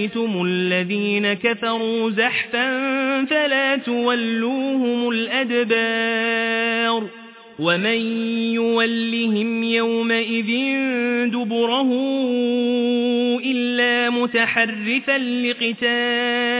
لقيتم الذين كفروا زحفا فلا تولوهم الأدبار ومن يولهم يومئذ دبره إلا متحرفا لقتال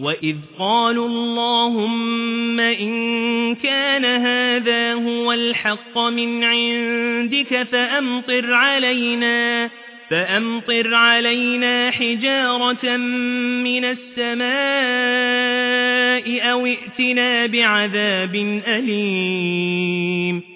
وإذ قالوا اللهم إن كان هذا هو الحق من عندك فأمطر علينا فأمطر علينا حجارة من السماء أو ائتنا بعذاب أليم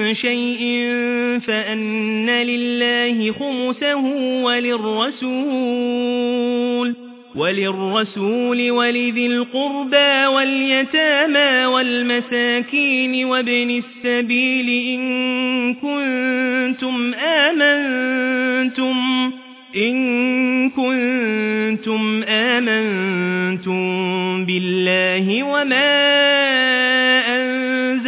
شيء فأن لله خمسه وللرسول وللرسول ولذي القربى واليتامى والمساكين وابن السبيل إن كنتم آمنتم إن كنتم آمنتم بالله وما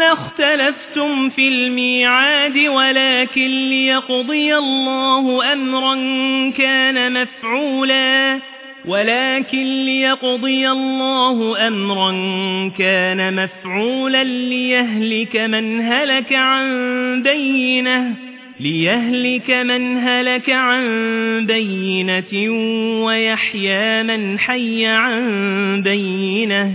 لاختلفتم في الميعاد ولكن ليقضي الله أمرا كان مفعولا ولكن ليقضي الله أمرا كان مفعولا ليهلك من هلك عن بينه ليهلك من هلك عن بينة ويحيى من حي عن بينه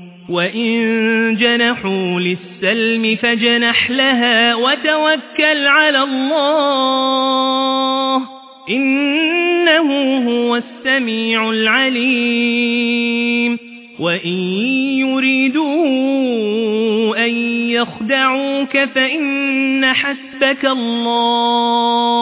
وإن جنحوا للسلم فجنح لها وتوكل على الله إنه هو السميع العليم وإن يريدوا أن يخدعوك فإن حسبك الله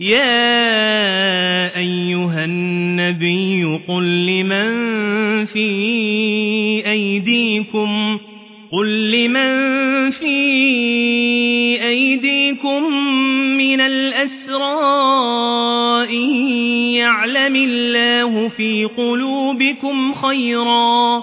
يا أيها النبي قل لمن في أيديكم قل لمن في أيديكم من الأسرى إن يعلم الله في قلوبكم خيرا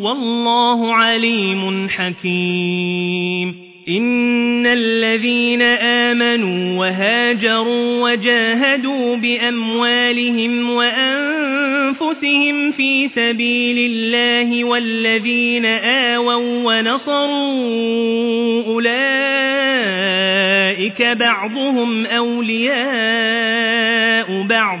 والله عليم حكيم. إن الذين آمنوا وهاجروا وجاهدوا بأموالهم وأنفسهم في سبيل الله والذين آووا ونصروا أولئك بعضهم أولياء بعض.